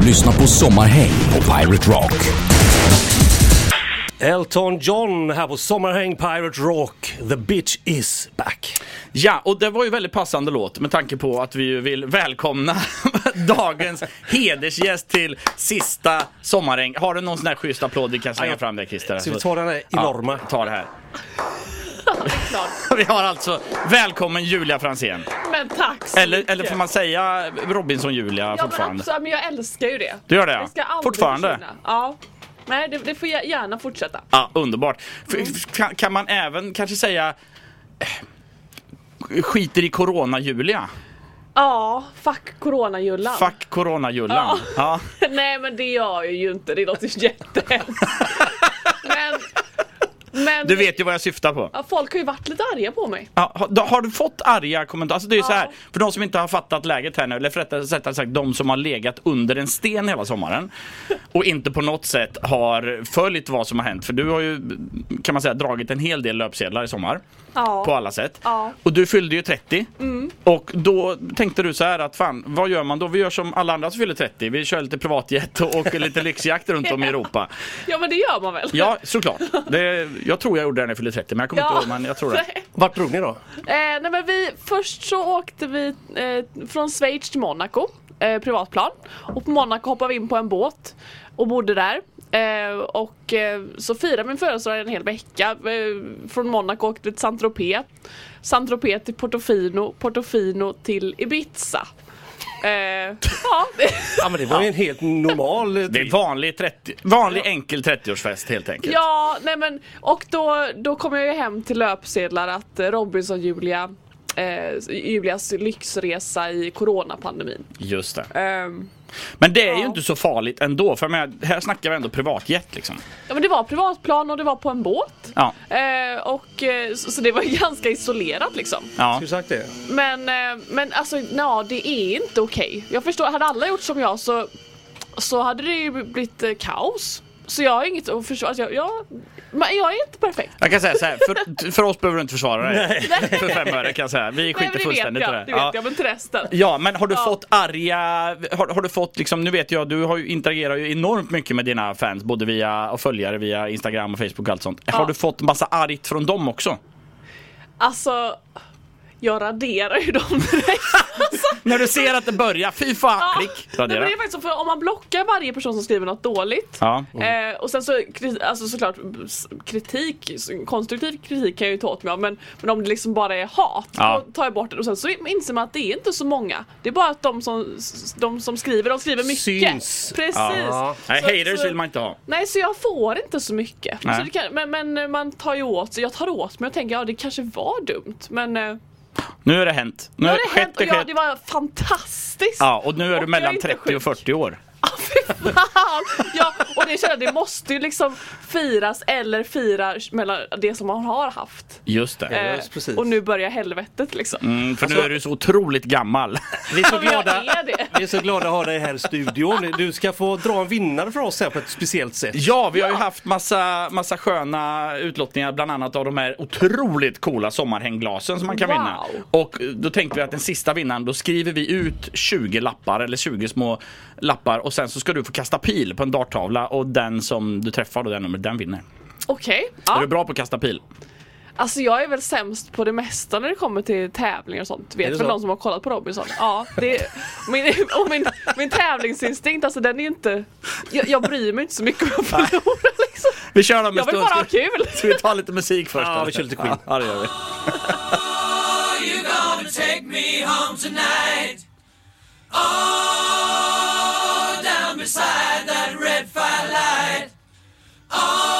Du lyssnar på Sommarhäng på Pirate Rock. Elton John här på Sommarhäng Pirate Rock. The bitch is back. Ja, och det var ju väldigt passande låt med tanke på att vi vill välkomna dagens hedersgäst till sista sommaräng. Har du någon sån här schysst applåd vi kan slänga fram där Christer? Ska vi ta den här enorma? Ja, ta det här. Vi har alltså välkommen Julia Fransén. Men tack så Eller, mycket. eller får man säga Robinson-Julia Ja men fortfarande? absolut, men jag älskar ju det. Du gör det, ja. Det aldrig Fortfarande? försvinna. Ja. Nej, det, det får jag gärna fortsätta. Ja, underbart. F- Kan, kan man även kanske säga eh, skiter i Corona-Julia? Ja, fuck coronajullan. Fuck Corona-Jullan. Ja. Nej men det gör jag ju inte, det låter jättehemskt. men, men Du vet ju vad jag syftar på. ja, folk har ju varit lite arga på mig. Ja, har, har du fått arga kommentarer? Alltså det är ju så här, Ja. för de som inte har fattat läget här nu, eller för rättare sagt de som har legat under en sten hela sommaren och inte på något sätt har följt vad som har hänt. För du har ju, kan man säga, dragit en hel del löpsedlar i sommar. Ja. På alla sätt. Ja. Mm. Och du fyllde ju 30. Och då tänkte du så här att fan, vad gör man då? Vi gör som alla andra som fyller 30. Vi kör lite privatjet och åker lite lyxjakt runt om i Europa. Ja men det gör man väl? Ja, såklart. Det, jag tror jag gjorde det när jag fyllde 30, men jag kommer inte ihåg, men jag tror det. Vart drog ni då? Eh, nej men vi, först så åkte vi eh, från Schweiz till Monaco, eh, privatplan. Och på Monaco hoppade vi in på en båt och bodde där. Eh, och eh, så firade min födelsedag en hel vecka. Eh, från Monaco åkte vi till Saint-Tropez. Saint-Tropez till Portofino, Portofino till Ibiza. Eh, ja, det- Ja men det var ju en helt normal... Det är vanlig, 30, vanlig enkel 30-årsfest helt enkelt. ja nej men och då, då kom jag ju hem till löpsedlar att Robinson-Julia eh, Julias lyxresa i coronapandemin. Just det. Ehm, Men det är ju Ja. inte så farligt ändå, för menar, här snackar vi ändå privatjet liksom. Ja men det var privatplan och det var på en båt. Ja. Eh, och, eh, så, så det var ju ganska isolerat liksom. Ja. Skulle sagt det? Men, eh, men alltså ja, det är inte okej. Jag förstår, hade alla gjort som jag så, så hade det ju blivit eh, kaos. Så jag har inget att försvara. Alltså, jag, jag, men jag är inte perfekt. Jag kan säga så här, för, för oss behöver du inte försvara dig. För fem öre kan jag säga. Vi Nej, skiter vet fullständigt i det. det vet Ja. jag, men till resten. Ja, men har du Ja. fått arga, har, har du fått liksom, nu vet jag, du har ju, interagerar ju enormt mycket med dina fans, både via och följare via Instagram och Facebook och allt sånt. Har Ja. du fått massa argt från dem också? Alltså, jag raderar ju dem direkt. När du ser att det börjar, fy fan, Ja. klick, Nej, men radera. det är faktiskt så, för om man blockar varje person som skriver något dåligt Ja. Eh, och sen så, alltså såklart kritik, konstruktiv kritik kan jag ju ta åt mig av men, men om det liksom bara är hat, Ja. då tar jag bort det och sen så inser man att det är inte så många. Det är bara att de som, de som skriver, de skriver mycket. Syns. Precis. Ja. Nej, Så- haters så- vill man inte ha. Nej så jag får inte så mycket. Nej. Så kan, men, men man tar ju åt sig, jag tar åt mig och tänker ja det kanske var dumt men eh, Nu har det hänt. Nu nu har det hänt och ja, det var fantastiskt. Ja, och nu är Och du är mellan inte 30 och sjuk. 40 år. Ja, och det känner jag, det måste ju liksom firas eller fira mellan det som man har haft. Just det. Eh, just och nu börjar helvetet liksom. Mm, för nu Alltså- är du så otroligt gammal. Vi är så glada. är det. Vi är så glada att ha dig här i studion. Du ska få dra en vinnare för oss här på ett speciellt sätt. Ja, vi har ju haft massa, massa sköna utlottningar, bland annat av de här otroligt coola sommarhängglasen som man kan Wow. vinna. Och då tänkte vi att den sista vinnaren, då skriver vi ut 20 lappar, eller 20 små lappar och sen så ska du få kasta pil på en darttavla och den som du träffar och den numret, den vinner. Okej. Är Ja. du bra på att kasta pil? Alltså jag är väl sämst på det mesta när det kommer till tävlingar och sånt. Vet väl så? de som har kollat på Robinson. Ja, det, min, och min, min tävlingsinstinkt, alltså den är inte... Jag, jag bryr mig inte så mycket om jag förlorar liksom. Vi kör dem en Jag vill stund. bara ha kul. Ska vi ta lite musik först? Ja, eller? vi kör lite Queen. Ja, det gör vi. you gonna take me home tonight? Oh, down beside that red firelight. Oh,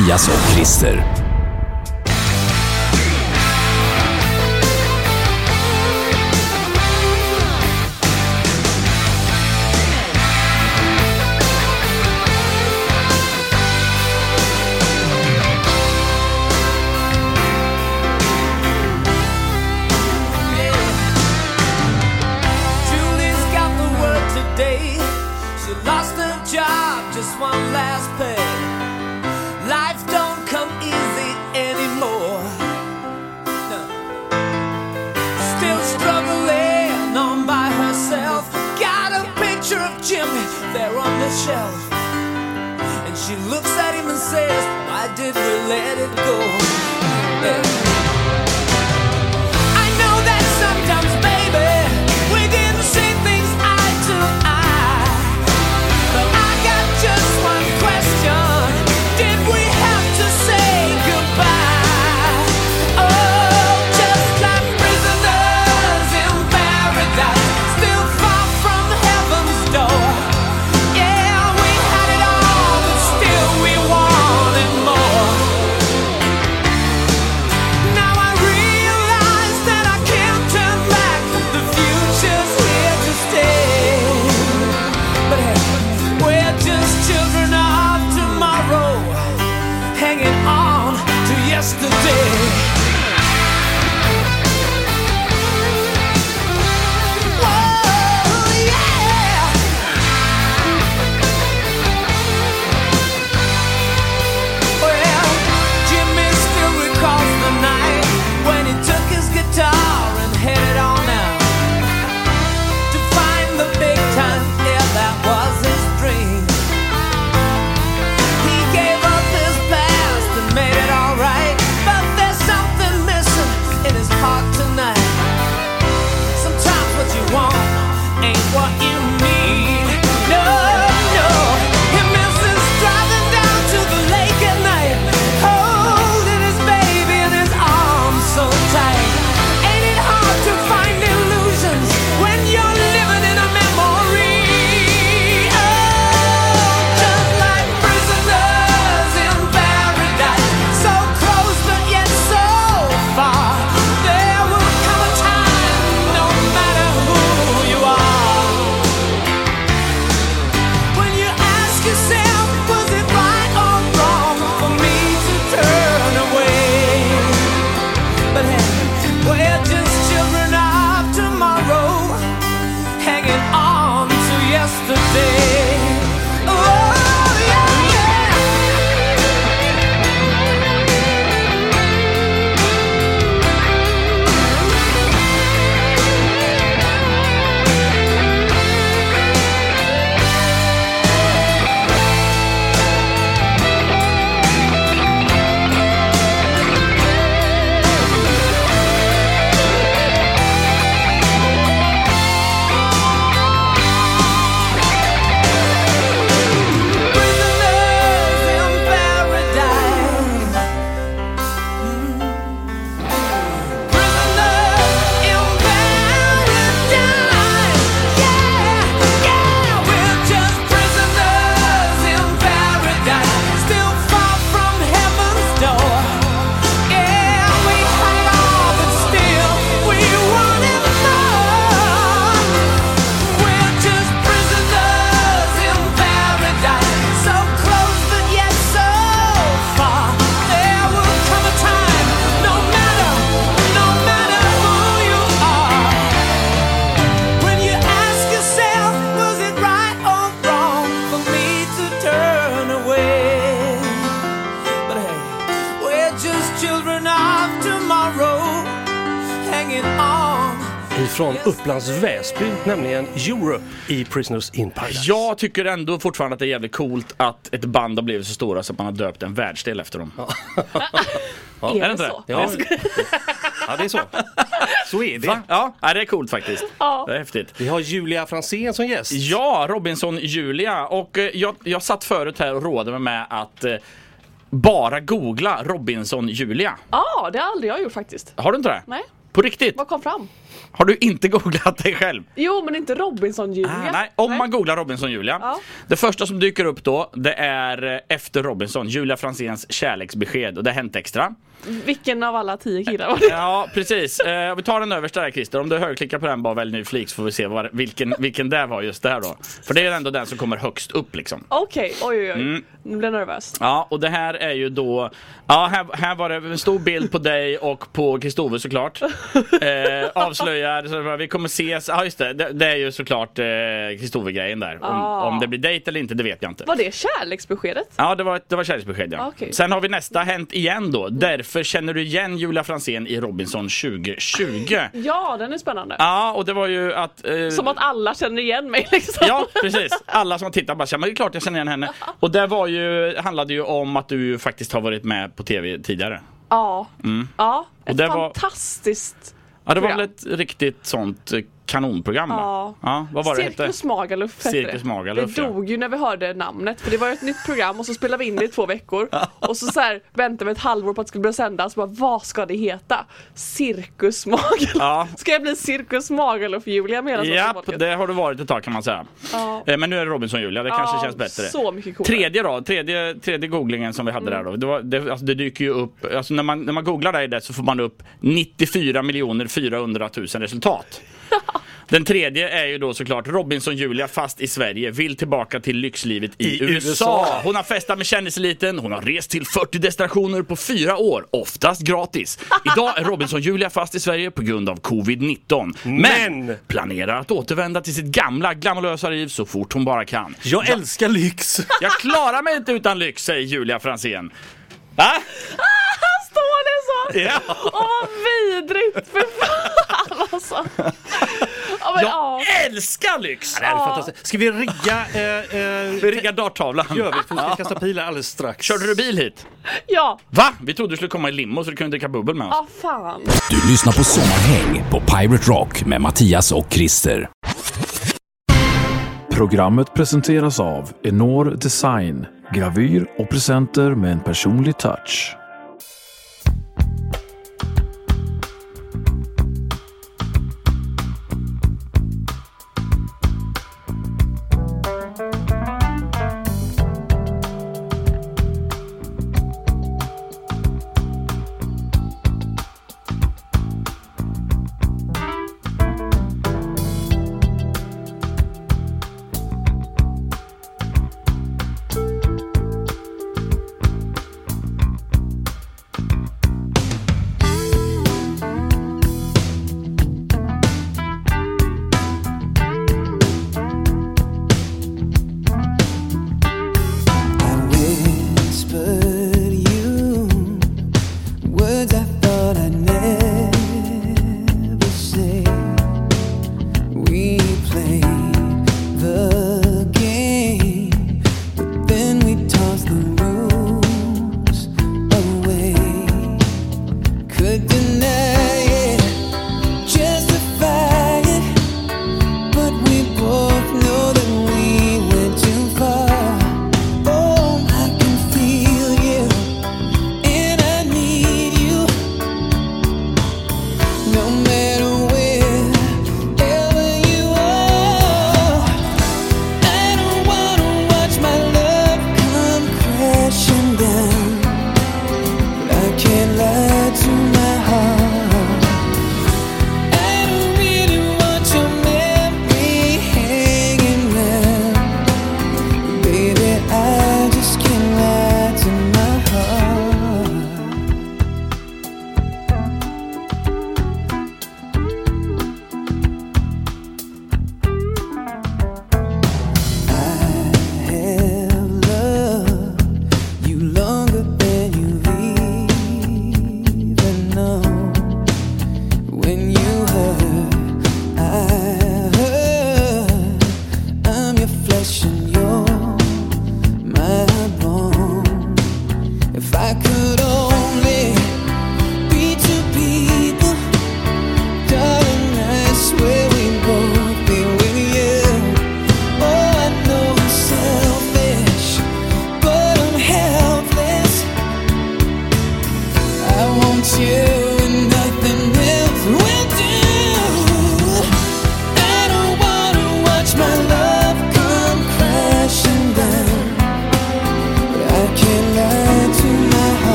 Mattias och Christer. hans Väsby, nämligen Euro i Prisoners in Paradise. Jag tycker ändå fortfarande att det är jävligt coolt att ett band har blivit så stora så att man har döpt en världsdel efter dem. Ja. ja. Är det inte så? Ja. ja, det är så. Så är det. Va? Ja, det är coolt faktiskt. Ja. Det är häftigt. Vi har Julia Fransén som gäst. Ja, Robinson-Julia. Och eh, jag, jag satt förut här och rådde mig med att eh, bara googla Robinson-Julia. Ja, ah, det har aldrig jag gjort faktiskt. Har du inte det? Nej. På riktigt? Vad kom fram? Har du inte googlat dig själv? Jo, men inte Robinson-Julia. Ah, nej, om man googlar Robinson Julia. Ja. Det första som dyker upp då, det är eh, efter Robinson, Julia Franzéns kärleksbesked och det har hänt extra. Vilken av alla tio killar var det? Ja, precis. Eh, vi tar den översta där Christer. Om du högerklickar på den bara välj ny flik så får vi se vad, vilken, vilken det var just där då. För det är ändå den som kommer högst upp liksom. Okej, oj oj oj. Mm. Nu blir jag nervös. Ja, och det här är ju då... Ja, här, här var det en stor bild på dig och på Kristove såklart. Eh, avslöjar, så var- vi kommer ses. Ja, just det. Det, det är ju såklart eh, Kristove-grejen där. Om, Ah. om det blir dejt eller inte, det vet jag inte. Var det kärleksbeskedet? Ja, det var, det var kärleksbesked ja. Okej. Sen har vi nästa hänt igen då. Därför känner du igen Julia Franzén i Robinson 2020. Ja, den är spännande. Ja, och det var ju att... Eh, Som att alla känner igen mig liksom. Ja, precis. Alla som tittar bara känner, men det är klart jag känner igen henne. Och det var ju, handlade ju om att du faktiskt har varit med på tv tidigare. Ja. ja. Ett det var- fantastiskt Ja, det var väl ett riktigt sånt eh, kanonprogram va? Ja. ja vad var det hette? Cirkus Magaluf hette Cirkus det. Magaluf, Det dog ju när vi hörde namnet för det var ju ett nytt program och så spelade vi in det i två veckor och så, så här, väntade vi ett halvår på att det skulle börja sändas bara vad ska det heta? Cirkus Magaluf. Ja. Ska jag bli Cirkus Magaluf Julia menar svenska Japp, det har du varit ett tag kan man säga. Ja. Eh, Men nu är det Robinson Julia, det kanske Ja, känns bättre. Så mycket coolare. Tredje då, tredje, tredje googlingen som vi hade Mm. där då. Det, var, det, alltså det dyker ju upp, alltså när man, när man googlar där så får man upp 94 400 000 resultat. Den tredje är ju då såklart Robinson Julia fast i Sverige, vill tillbaka till lyxlivet i, I USA. USA. Hon har festat med kändiseliten, hon har rest till 40 destinationer på fyra år, oftast gratis. Idag är Robinson Julia fast i Sverige på grund av covid-19. Men, Men- planerar att återvända till sitt gamla glamorösa liv så fort hon bara kan. Jag älskar lyx! Jag klarar mig inte utan lyx, säger Julia Franzén. Va? Ja. Åh vad vidrigt! För fan alltså. Ja, men, ja. Jag älskar lyx! Det är fantastiskt. Ska vi rigga... Eh, eh, Vi riggar darttavlan. gör vi, för vi ska kasta pilar alldeles strax. Körde du bil hit? ja. Va? Vi trodde du skulle komma i limo så du kunde dricka bubbel med oss. Ja, fan. Du lyssnar på Sommarhäng på Pirate Rock med Mattias och Christer. Programmet presenteras av Enor Design, gravyr och presenter med en personlig touch.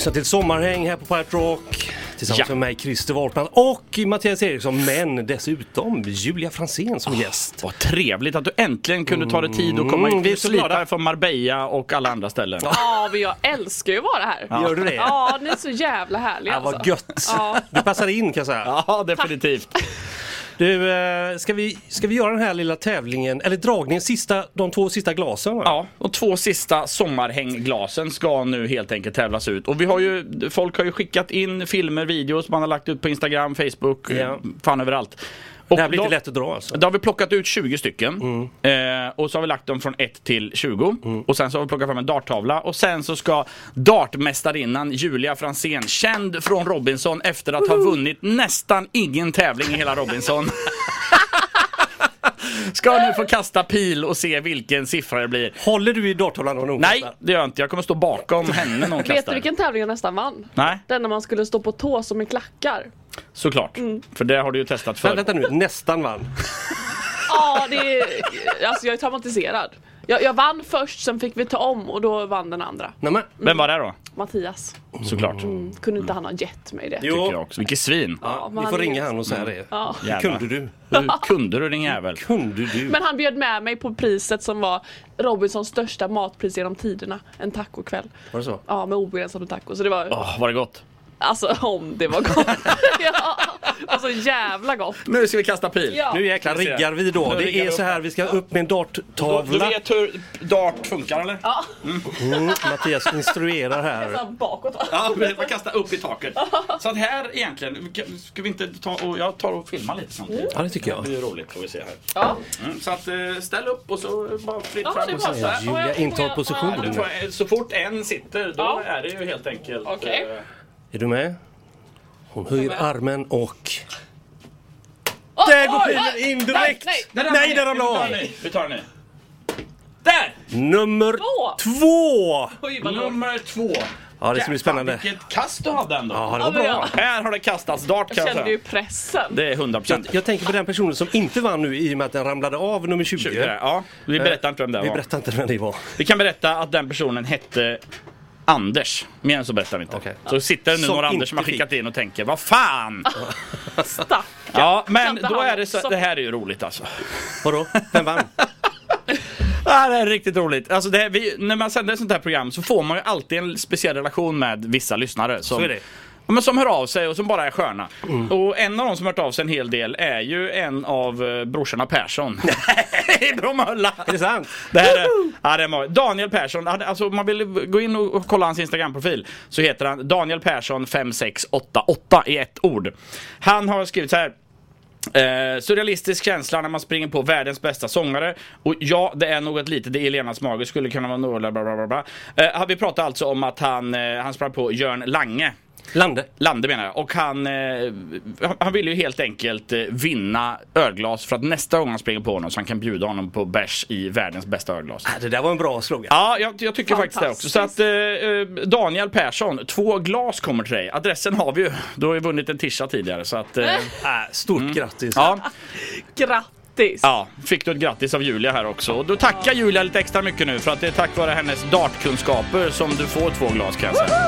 Lyssnar till Sommarhäng här på Pirate Rock tillsammans Ja. med mig Christer Wahlman och Mattias Eriksson men dessutom Julia Fransén som gäst. Vad trevligt att du äntligen kunde ta dig tid att komma Mm, hit. vi är så glada. från Marbella och alla andra ställen. Ja, men jag älskar ju att vara här. Gör du det? Ja, ni är så jävla härliga Ja, vad alltså. gött! Ja. Du passar in kan jag säga. Ja, definitivt. Du, eh, ska, vi, ska vi göra den här lilla tävlingen, eller dragningen, sista, de två sista glasen? Va? Ja, de två sista sommarhängglasen ska nu helt enkelt tävlas ut. Och vi har ju, folk har ju skickat in filmer, videos man har lagt ut på Instagram, Facebook, Ja. fan överallt. Och det här blir då- inte lätt att dra alltså. Då har vi plockat ut 20 stycken eh, och så har vi lagt dem från 1 till 20 och sen så har vi plockat fram en darttavla och sen så ska dartmästarinnan Julia Fransén, känd från Robinson efter att ha vunnit nästan ingen tävling i hela Robinson. Ska nu få kasta pil och se vilken siffra det blir. Håller du i darttavlan när hon Nej, kastar? det gör jag inte. Jag kommer stå bakom henne när hon Vet du kastar. vilken tävling jag nästan vann? Nej, Den när man skulle stå på tå som i klackar. såklart. För det har du ju testat förr. vänta nu, nästan vann. Ja, det är... Alltså jag är traumatiserad. Jag, jag vann först, sen fick vi ta om och då vann den andra. Nämen. Vem var det då? Mattias. Såklart. Mm, kunde inte han ha gett mig det? Tycker jag också. Vilket svin. Ja, vi får ringa han och säga det. Ja. Jävlar. Kunde du? Hur kunde du din jävel? Kunde du? Men han bjöd med mig på priset som var Robinsons största matpris genom tiderna. En tacokväll. Var det så? Ja, med obegränsat med taco. Så det var, Åh, var det gott? Alltså om det var gott. ja, alltså jävla gott. Nu ska vi kasta pil. Ja. Nu jäklar riggar vi då. Nu Det är så här, vi ska upp med en Du darttavla. vet hur dart funkar eller? Ja, Mm, Mattias instruerar här. bakåt va? Ja, vi får kasta upp i taket. Så att här egentligen, ska vi inte ta och jag tar och filmar lite samtidigt? Ja, det tycker Det jag. blir roligt får vi se här. Ja. Mm, så att eh, ställ upp och så bara fritt Ja, fram det och så här. Julia intar position. Du Så fort en sitter då Ja. är det ju helt enkelt. Okej. Eh, Är du med? Hon höjer armen och... Oj, Där går pilen in direkt! Nej, där ramlar Nej, ni. där ramlade Vi tar av! Vi tar den nu. Där! Nummer Två. två! Oj. Nummer två. Ja, det ska bli spännande. Vilket kast du hade ändå. Ja, det var bra. Här har det kastats dart kan Jag kände ju pressen. Det är 100 Jag, procent. jag tänker på den personen som inte vann nu i och med att den ramlade av nummer 20. Ja, vi berättar inte vem det Vi var. berättar inte vem det var. Vi kan berätta att den personen hette Anders. Mer än så berättar vi inte. Okej. Så sitter det nu Som några Anders som har skickat in och tänker, vad fan! Stackarn. Ja, men då är det så, också. det här är ju roligt alltså. Vadå? Vem vann? Ja, det är riktigt roligt. Alltså det, här- vi, när man sänder ett sånt här program så får man ju alltid en speciell relation med vissa lyssnare. Som, Så är det. Ja, men som hör av sig och som bara är sköna. Och en av de som hört av sig en hel del är ju en av eh, brorsorna Persson. I Bromölla! Är det sant? Det här är, ja, det är. Daniel Persson, alltså om man vill gå in och kolla hans Instagram-profil så heter han Daniel Persson 5688 i ett ord. Han har skrivit så här. Eh, surrealistisk känsla när man springer på världens bästa sångare. Och ja, det är något litet i Elenas mage, skulle kunna vara några bla bla bla bla. Eh, vi pratar alltså om att han, eh, han sprang på Jörn Lange. Lande. Lande menar jag. Och han, eh, han vill ju helt enkelt eh, vinna ölglas för att nästa gång han springer på honom så han kan bjuda honom på bärs i världens bästa ölglas. Ah, Det där var en bra slogan. Ja, jag, jag tycker faktiskt det också. Så att eh, eh, Daniel Persson, två glas kommer till dig. Adressen har vi ju. Du har ju vunnit en tisha tidigare så att... Eh, Ah, stort grattis. ja, Grattis! ja, fick du ett grattis av Julia här också. Och då tackar Julia lite extra mycket nu för att det är tack vare hennes dartkunskaper som du får två glas kan jag säga.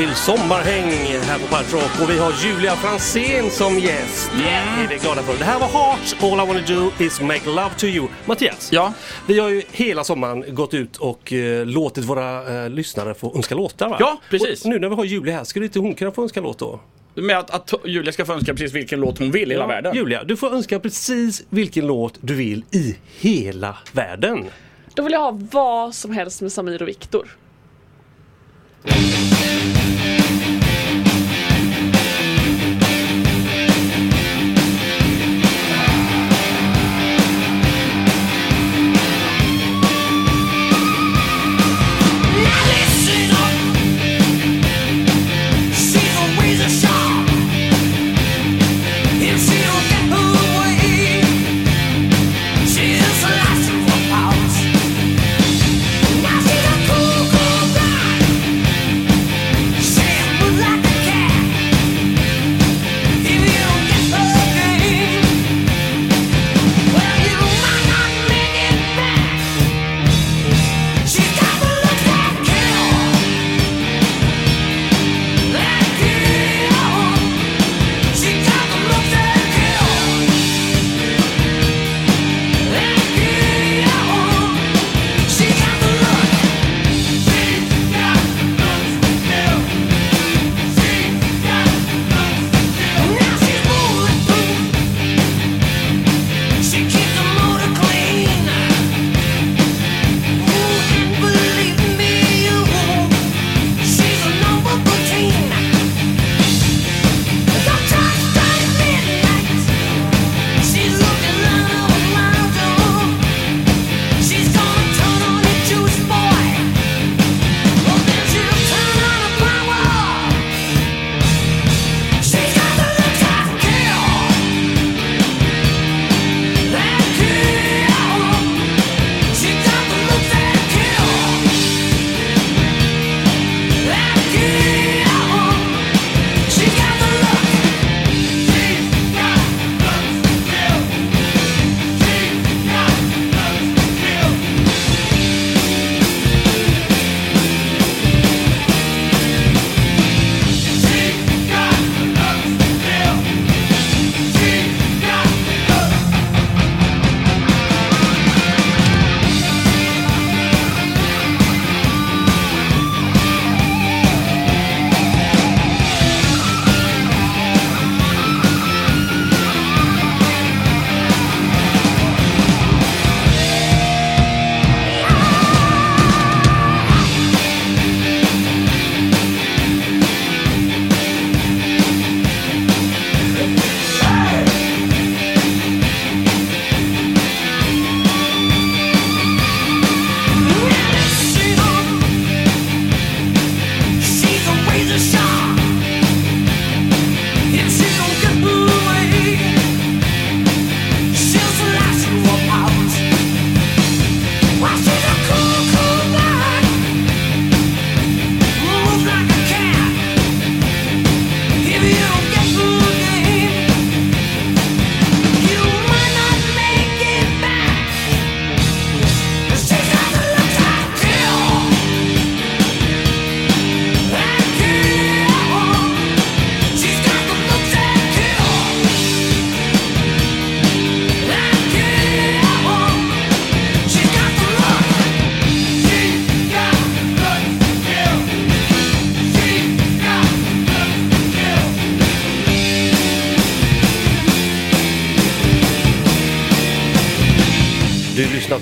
Till Sommarhäng här på Pirate Rock och vi har Julia Fransén som gäst. Det är vi glada för. Det här var Hearts, All I wanna do is make love to you. Mattias, Ja. vi har ju hela sommaren gått ut och eh, låtit våra eh, lyssnare få önska låtar va? Ja, precis. Och nu när vi har Julia här, skulle inte hon kunna få önska låt då? Med att, att Julia ska få önska precis vilken låt hon vill i hela världen. Julia, du får önska precis vilken låt du vill i hela världen. Då vill jag ha vad som helst med Samir och Viktor. Thank you.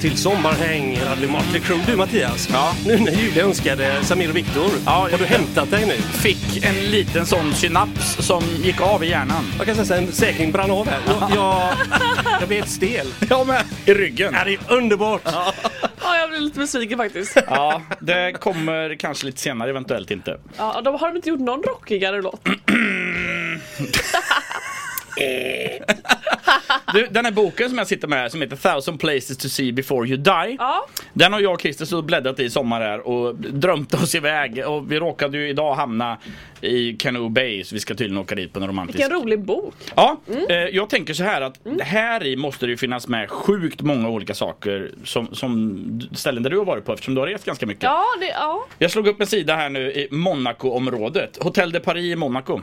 Till Sommarhäng, Mötley Crüe. Du Mattias, Ja. nu när Julia önskade Samir och Viktor, Ja, har jag- du hämtat dig nu? Fick en liten sån synaps som gick av i hjärnan. Jag kan säga att en säkring brann av här. Jag, jag, jag blir helt stel. Jag med. I ryggen. Ja, det är underbart! Ja, jag blir lite besviken faktiskt. Ja, det kommer kanske lite senare, eventuellt inte. Ja, de har de inte gjort någon rockigare låt? Du, den här boken som jag sitter med här som heter Thousand places to see before you die. Ja. Den har jag och Christer så bläddrat i sommar här och drömt oss iväg. Och vi råkade ju idag hamna i Canoe Bay så vi ska tydligen åka dit på en romantisk... Vilken rolig bok. Ja, eh, jag tänker så här att här i måste det ju finnas med sjukt många olika saker som, som ställen där du har varit på eftersom du har rest ganska mycket. Ja, det, ja. Jag slog upp en sida här nu i Monaco-området. Hotel de Paris i Monaco.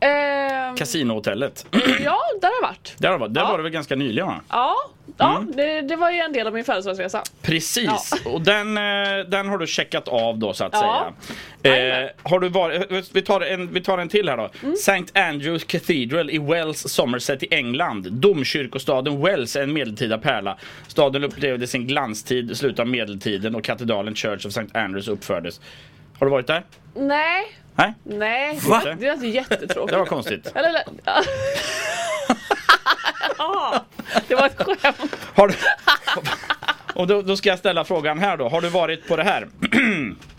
Ehm, Kasinohotellet. ja, där har jag varit. Där var, där Ja. var det väl ganska nyligen va? Ja, ja Mm. det, det var ju en del av min födelsedagsresa. Precis, och den, eh, den har du checkat av då så att Ja. säga. Eh, har du varit, vi, tar en, vi tar en till här då. Mm. St. Andrews Cathedral i Wells, Somerset i England. Domkyrkostaden Wells är en medeltida pärla. Staden upplevde sin glanstid i slutet av medeltiden och katedralen Church of St. Andrews uppfördes. Har du varit där? Nej, Nej? nej. Va? Det är inte jättetråkigt. Det var konstigt. Eller, eller, ja. Ja, det var ett skämt. Har du... Och då, då ska jag ställa frågan här då. Har du varit på det här?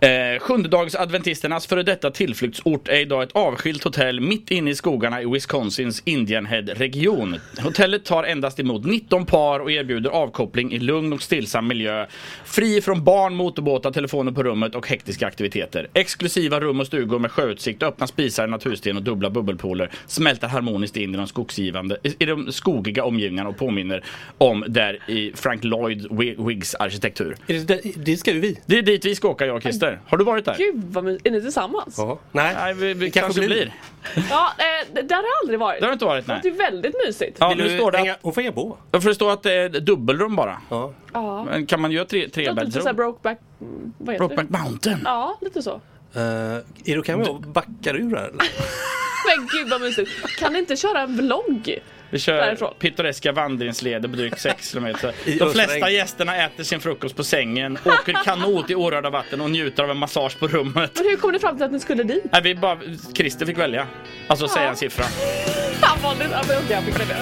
Eh, Sjundedagsadventisternas före detta tillflyktsort är idag ett avskilt hotell mitt inne i skogarna i Wisconsins Indian Head-region. Hotellet tar endast emot 19 par och erbjuder avkoppling i lugn och stillsam miljö. Fri från barn, motorbåtar, telefoner på rummet och hektiska aktiviteter. Exklusiva rum och stugor med sjöutsikt, öppna spisar, natursten och dubbla bubbelpooler smälter harmoniskt in i de, skogsgivande, i de skogiga omgivningarna och påminner om där i Frank Lloyd Wi- Wiggs arkitektur. Det, det ska ju vi. Det är dit vi ska åka jag och Christer. Har du varit där? Gud vad my- Är ni tillsammans? Ja, Nej. Nej, vi, vi kanske kanske blir. blir. eh, det- där har jag aldrig varit. Det har du inte varit, nej. Det är väldigt mysigt. Ja, Vill nu du står det hänga, att, hon får hänga på. jag förstår att det är dubbelrum bara. Ja. Ja. Men kan man göra tre, Det låter lite såhär trebäddsrum? Brokeback... mm, Vad heter Brokeback det? Mountain. Ja, lite så. Uh, är det okej om jag backar ur här eller? Men gud vad mysigt. Kan ni inte köra en vlogg? Vi kör Därifrån. pittoreska vandringsleder på drygt 6 kilometer. I De flesta gästerna äter sin frukost på sängen, åker kanot i orörda vatten och njuter av en massage på rummet. Men hur kom ni fram till att ni skulle dit? Nej, vi bara, Christer fick välja. Alltså säga Ja. en siffra. Han valde... Ja, men okej, jag fick välja.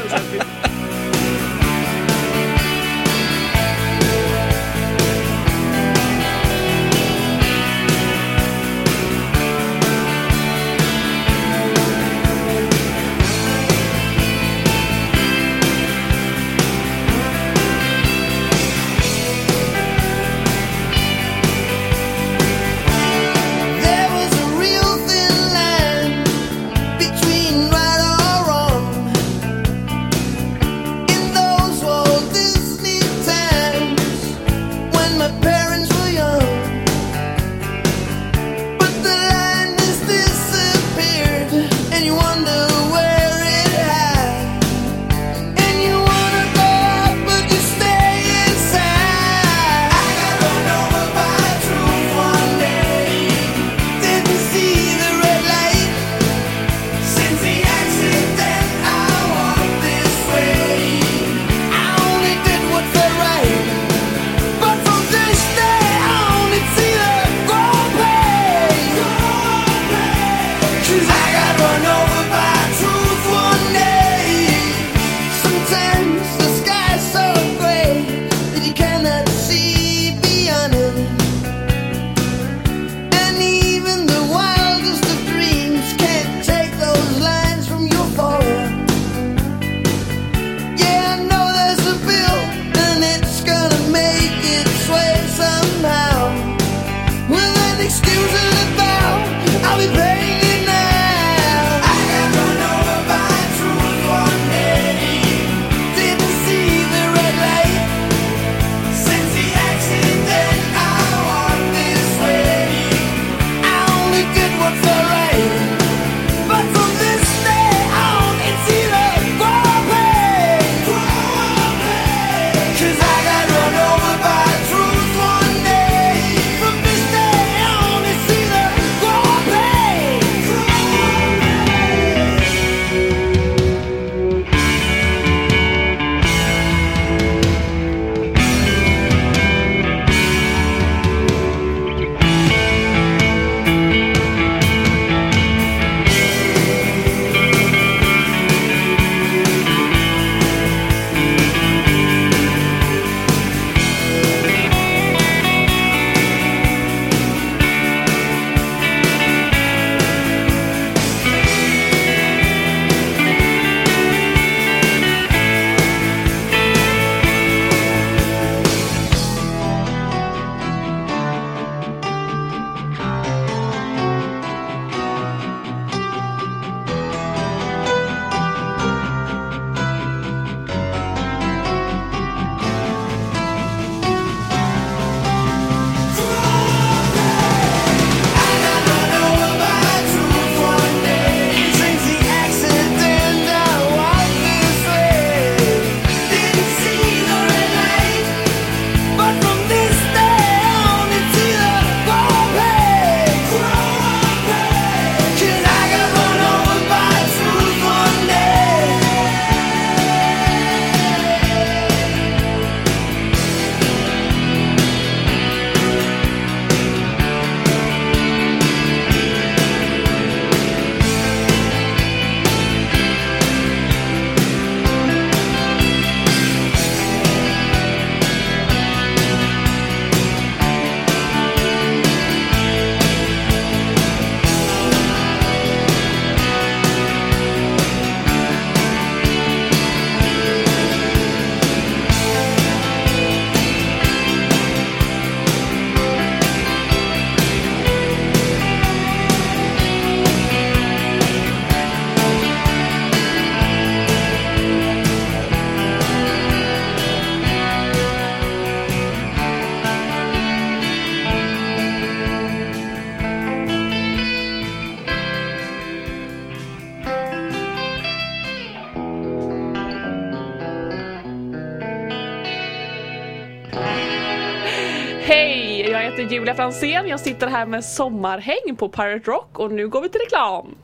Hej! Jag heter Julia Fransén. Jag sitter här med sommarhäng på Pirate Rock och nu går vi till reklam.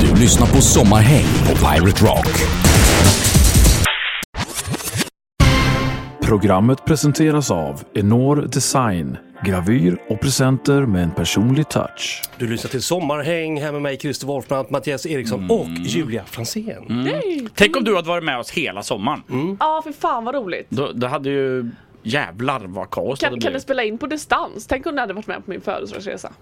Du lyssnar på Sommarhäng på Pirate Rock. Programmet presenteras av Enor Design, gravyr och presenter med en personlig touch. Du lyssnar till Sommarhäng här med mig, Christer Wolfbrandt, Mattias Eriksson och Julia Fransén. Hej! Tänk om du hade varit med oss hela sommaren. Ja, för fan vad roligt. Då, då hade ju jävlar vad kaos det Kan, hade kan du spela in på distans? Tänk om du hade varit med på min födelsedagsresa.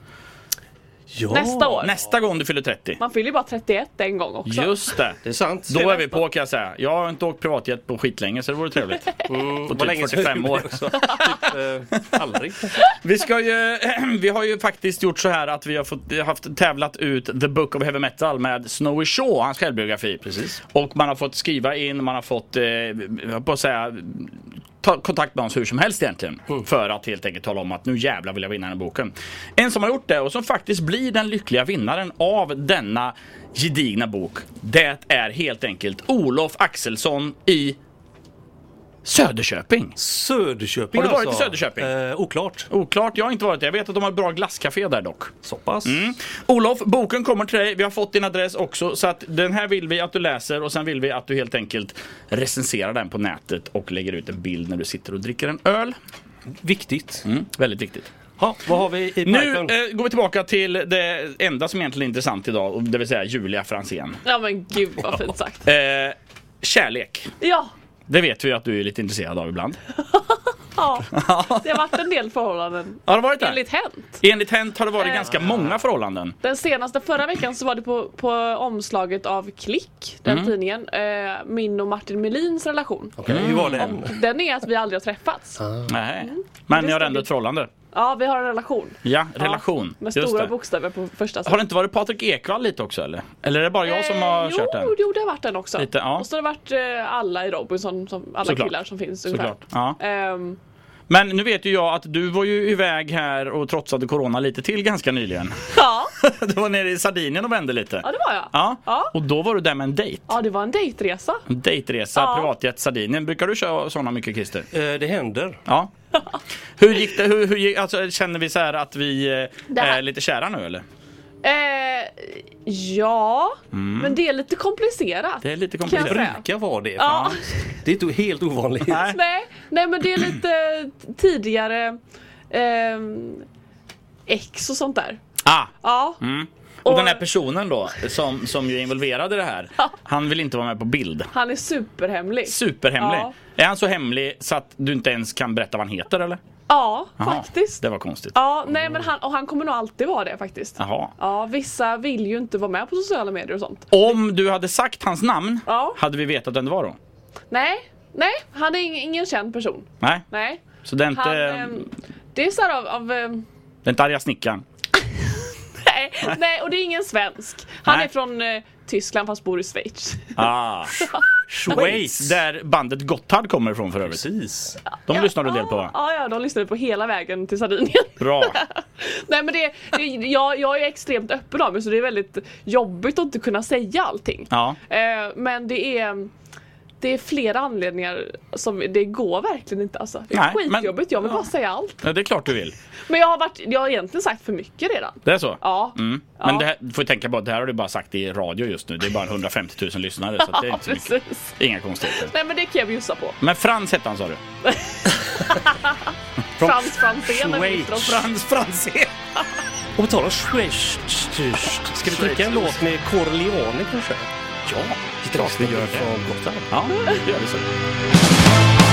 Ja, Nästa år. Nästa gång du fyller 30. Man fyller ju bara 31 en gång också. Just det. Det är sant. Då är vi på kan jag säga. Jag har inte åkt privatjet på skitlänge så det vore trevligt. Mm, På typ länge sedan 45 gjorde år. det också. typ, eh, aldrig. Vi, ska ju, vi har ju faktiskt gjort så här att vi har fått, haft tävlat ut The Book of Heavy Metal med Snowy Shaw, hans självbiografi. Precis. Och man har fått skriva in, man har fått, eh, jag på att säga, ta kontakt med oss hur som helst egentligen. För att helt enkelt tala om att nu jävlar vill jag vinna den här boken. En som har gjort det och som faktiskt blir den lyckliga vinnaren av denna gedigna bok. Det är helt enkelt Olof Axelsson i Söderköping. Söderköping Har du varit alltså. i Söderköping? Eh, oklart. Oklart, jag har inte varit där. Jag vet att de har ett bra glasscafé där dock. Så pass. Mm. Olof, boken kommer till dig. Vi har fått din adress också. Så att den här vill vi att du läser och sen vill vi att du helt enkelt recenserar den på nätet och lägger ut en bild när du sitter och dricker en öl. Viktigt. Mm. Väldigt viktigt. Ha, vad har vi i Nu eh, går vi tillbaka till det enda som egentligen är intressant idag, och det vill säga Julia Fransén. Ja men gud vad fint sagt. Eh, kärlek. Ja, Det vet vi att du är lite intresserad av ibland. ja. Det har varit en del förhållanden. Har det varit det? Enligt Hänt. Enligt Hänt har det varit Eh. ganska många förhållanden. Den senaste förra veckan så var det på, på omslaget av Klick, den Mm. tidningen, eh, min och Martin Melins relation. Okej, hur var det? Den är att vi aldrig har träffats. Nej. Men ni har ändå ett förhållande. Ja, vi har en relation. Ja, relation. Med Just stora det. bokstäver på första Har det inte varit Patrik Ekwall lite också eller? Eller är det bara jag som har Eh, kört jo, den? Jo, det har varit den också. Lite, ja. Och så har det varit eh, alla i Robinson, som, alla Såklart. killar som finns ungefär. Såklart. Ja. Ehm, Men nu vet ju jag att du var ju iväg här och trotsade corona lite till ganska nyligen. ja, Du var nere i Sardinien och vände lite. ja, det var jag. Ja. Ja. Och då var du där med en dejt. Ja, det var en dejtresa. En dejtresa, Ja. privatjet Sardinien. Brukar du köra sådana mycket Christer? Eh, det händer. Ja. Hur gick det? Hur, hur gick, alltså, känner vi så här att vi eh, Det här- är lite kära nu eller? Eh, ja, men det är lite komplicerat. Mm. Det är lite komplicerat. säga. Brukar vara det. Ja. Det är inte helt ovanligt. Nej. Nej, nej, men det är lite tidigare ehm, ex och sånt där. Ah, Ja, mm. Och, Och- den här personen då, som, som ju är involverad i det här, Ja. han vill inte vara med på bild. han är superhemlig. Superhemlig. Ja. Är han så hemlig så att du inte ens kan berätta vad han heter eller? Ja, Jaha, faktiskt. Det var konstigt. Ja, nej men han, och han kommer nog alltid vara det faktiskt. Jaha. Ja, vissa vill ju inte vara med på sociala medier och sånt. Om du hade sagt hans namn, Ja. hade vi vetat vem det var då? Nej, nej, han är ing- ingen känd person. Nej, Nej. så det är inte, Han, ehm, det är så här av, av ehm, det är inte arga snickaren. Nej, nej, och det är ingen svensk. Han Nej. är från eh, Tyskland fast bor i Schweiz. Ah. Schweiz, där bandet Gotthard kommer ifrån för övrigt. Precis. De Ja, lyssnar du en del på va? Ja, ja, de lyssnade på hela vägen till Sardinien. Bra. Nej men det, det jag, jag är extremt öppen av mig så det är väldigt jobbigt att inte kunna säga allting. Ja. Eh, men det är det är flera anledningar som det går verkligen inte alltså. Det är Nej, men- skitjobbigt, jag vill bara säga allt. ja, det är klart du vill. Men jag har, varit, jag har egentligen sagt för mycket redan. Det är så? Ja. Mm. Ja. Men det här, du får tänka på att det här har du bara sagt i radio just nu. Det är bara 150 000 lyssnare så det är Ja, inte så mycket. Inga konstigheter. Nej men det kan jag bjussa på. Men Frans hette han sa du? Frans Franzén Frans Fransén! Och på tal om Schweiz. Ska vi trycka en låt med Corleone kanske? Ja, Klart vi gör från Gotland. Ja, det gör vi så.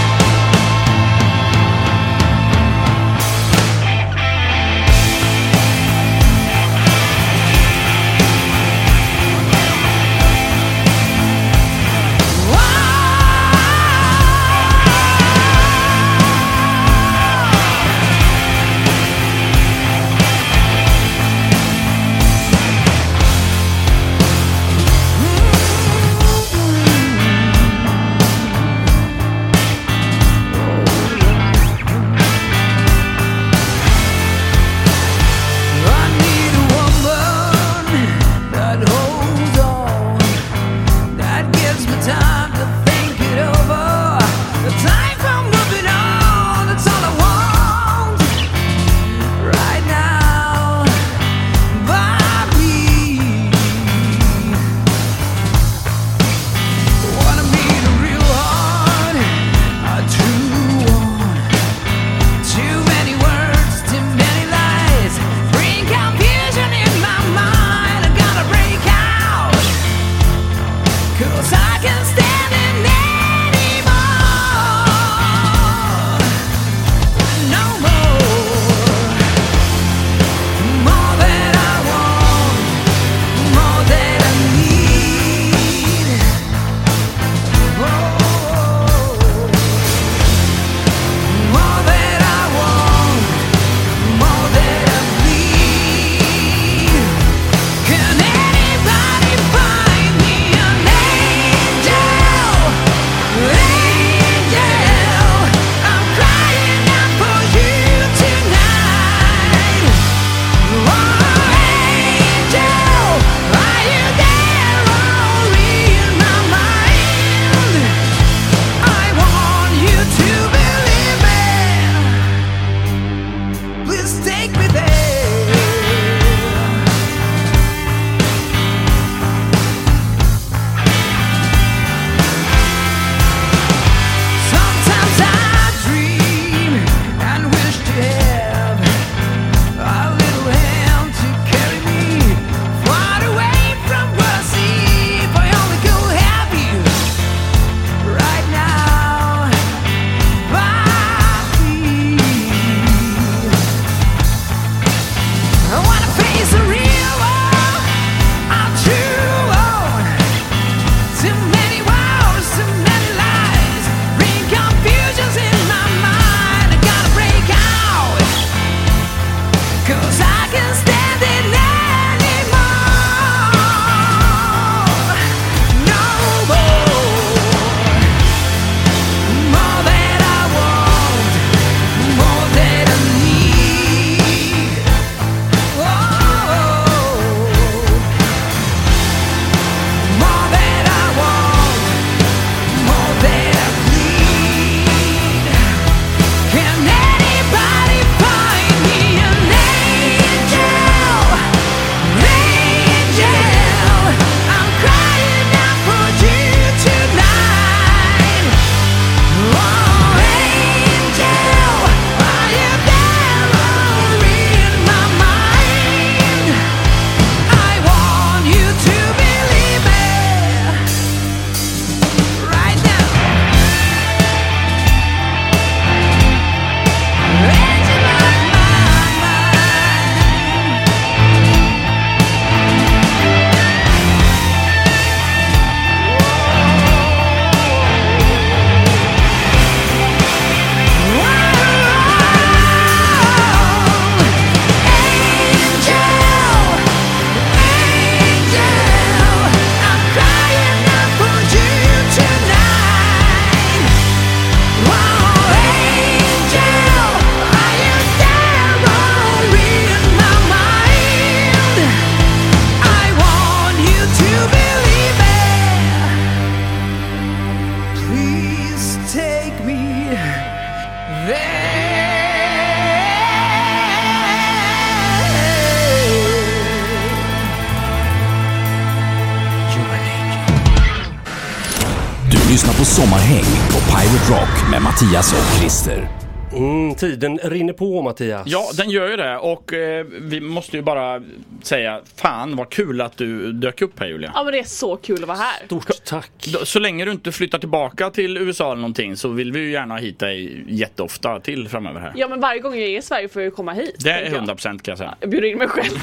Rock med Mattias och Christer. Mm, tiden rinner på Mattias. Ja, den gör ju det och eh, vi måste ju bara säga fan vad kul att du dök upp här Julia. Ja men det är så kul att vara här. Stort tack. Så länge du inte flyttar tillbaka till USA eller någonting så vill vi ju gärna hit dig jätteofta till framöver här. Ja men varje gång jag är i Sverige får jag ju komma hit. Det är tänker jag. 100 procent kan jag säga. Jag bjuder in mig själv.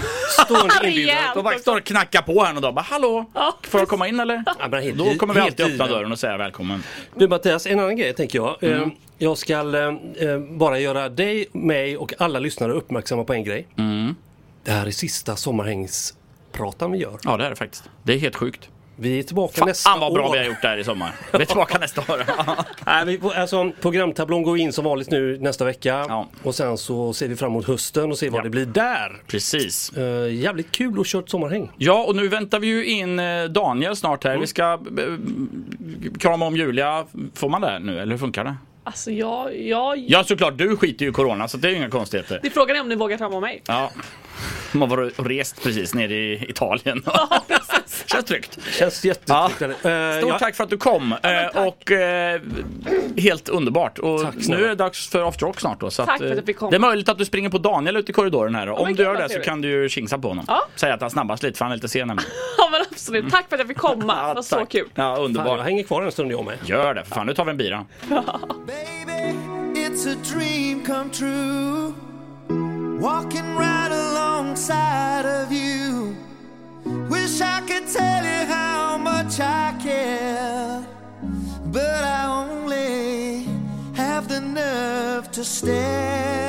Stående inbjudan. De bara står och knackar på här och då bara hallå, Ja. får jag komma in eller? Ja, men helt- Då kommer vi helt alltid öppna dörren och säga välkommen. Du Mattias, en annan grej tänker jag. Mm. Jag ska eh, eh, bara göra dig, mig och alla lyssnare uppmärksamma på en grej. Mm. Det här är sista sommarhängspratan vi gör. Ja det är det faktiskt. Det är helt sjukt. Vi är tillbaka nästa Fan vad bra år. vi har gjort det här i sommar. Vi är tillbaka nästa år. Nej, vi, alltså, programtablån går in som vanligt nu nästa vecka. Ja. Och sen så ser vi fram emot hösten och ser vad Ja. det blir där. Precis. Eh, jävligt kul att köra ett sommarhäng. Ja, och nu väntar vi ju in eh, Daniel snart här. Vi ska krama om Julia. Får man det nu eller hur funkar det? Alltså jag, jag... Ja, såklart. Du skiter ju i corona så det är ju inga konstigheter. Det är frågan är om ni vågar krama mig. Ja. Man var och rest precis nere i Italien. Känns tryggt. Känns jättetryggt. Eh, Stort ja, tack för att du kom. tack. Eh, och eh, helt underbart. Och Tack nu är det dags för After Rock snart då. Så Tack att, för att eh. Det är möjligt att du springer på Daniel ute i korridoren här. Om du gör det så kan du ju tjingsa på honom. Ja. Säg att han snabbast lite för han är lite sen nämligen. Ja men absolut. Tack för att jag fick komma. Det var så tack. kul. Ja, fan, jag underbart. hänger kvar en stund jag med. Gör det för fan. Nu tar vi en bira. Baby, it's a dream come true. Walking right alongside of you. Wish I could tell you how much I care. But I only have the nerve to stare.